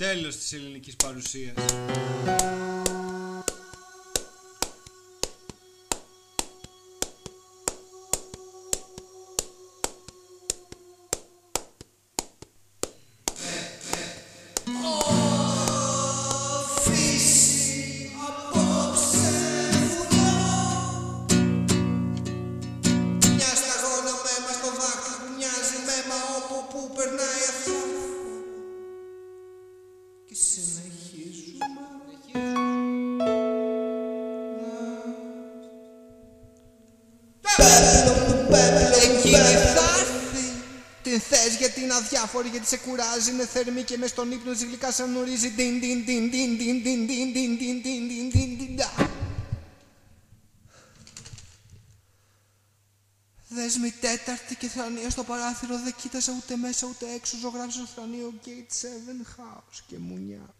Τέλος της ελληνικής παρουσίας. Μια Και συνεχίζουμε Πέπλο μου, πέπλο μου, Εκείνη θα έρθει Την θες γιατί είναι αδιάφορη γιατί σε κουράζει Είναι θερμή και μες στον ύπνο της γλυκά σε γνωρίζει Διν, διν, διν, διν, διν, διν, διν, διν, διν, διν, Δέσμη τέταρτη και θρανία στο παράθυρο Δεν κοίταζα ούτε μέσα ούτε έξω Ζωγράφισα στο θρανίο Gate 7 House και μουνιά